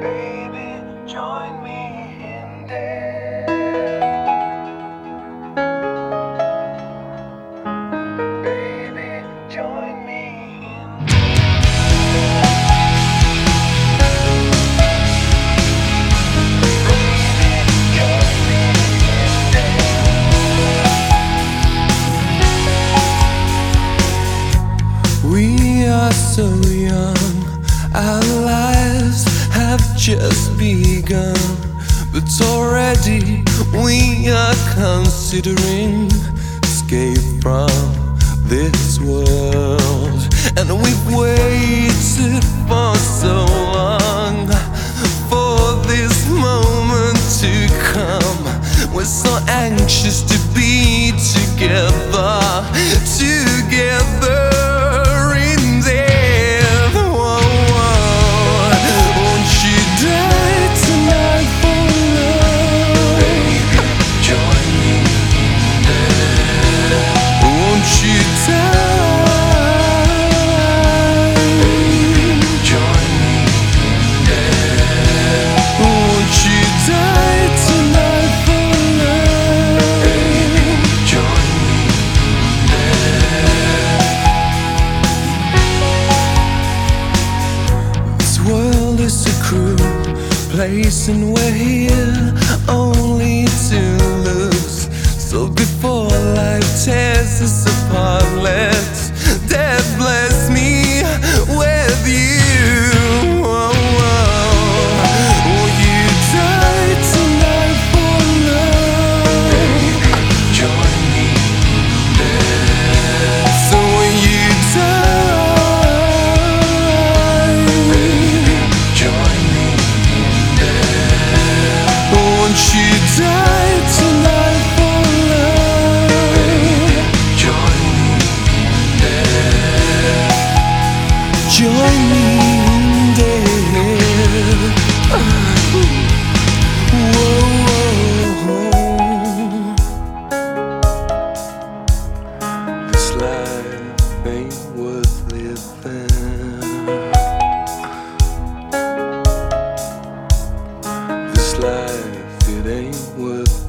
Baby, join me in dance. So young, our lives have just begun. But already we are considering escape from this world. And we've waited for so long for this moment to come. We're so anxious to be together, together. Place and we're here only to lose. So before life tears us apart,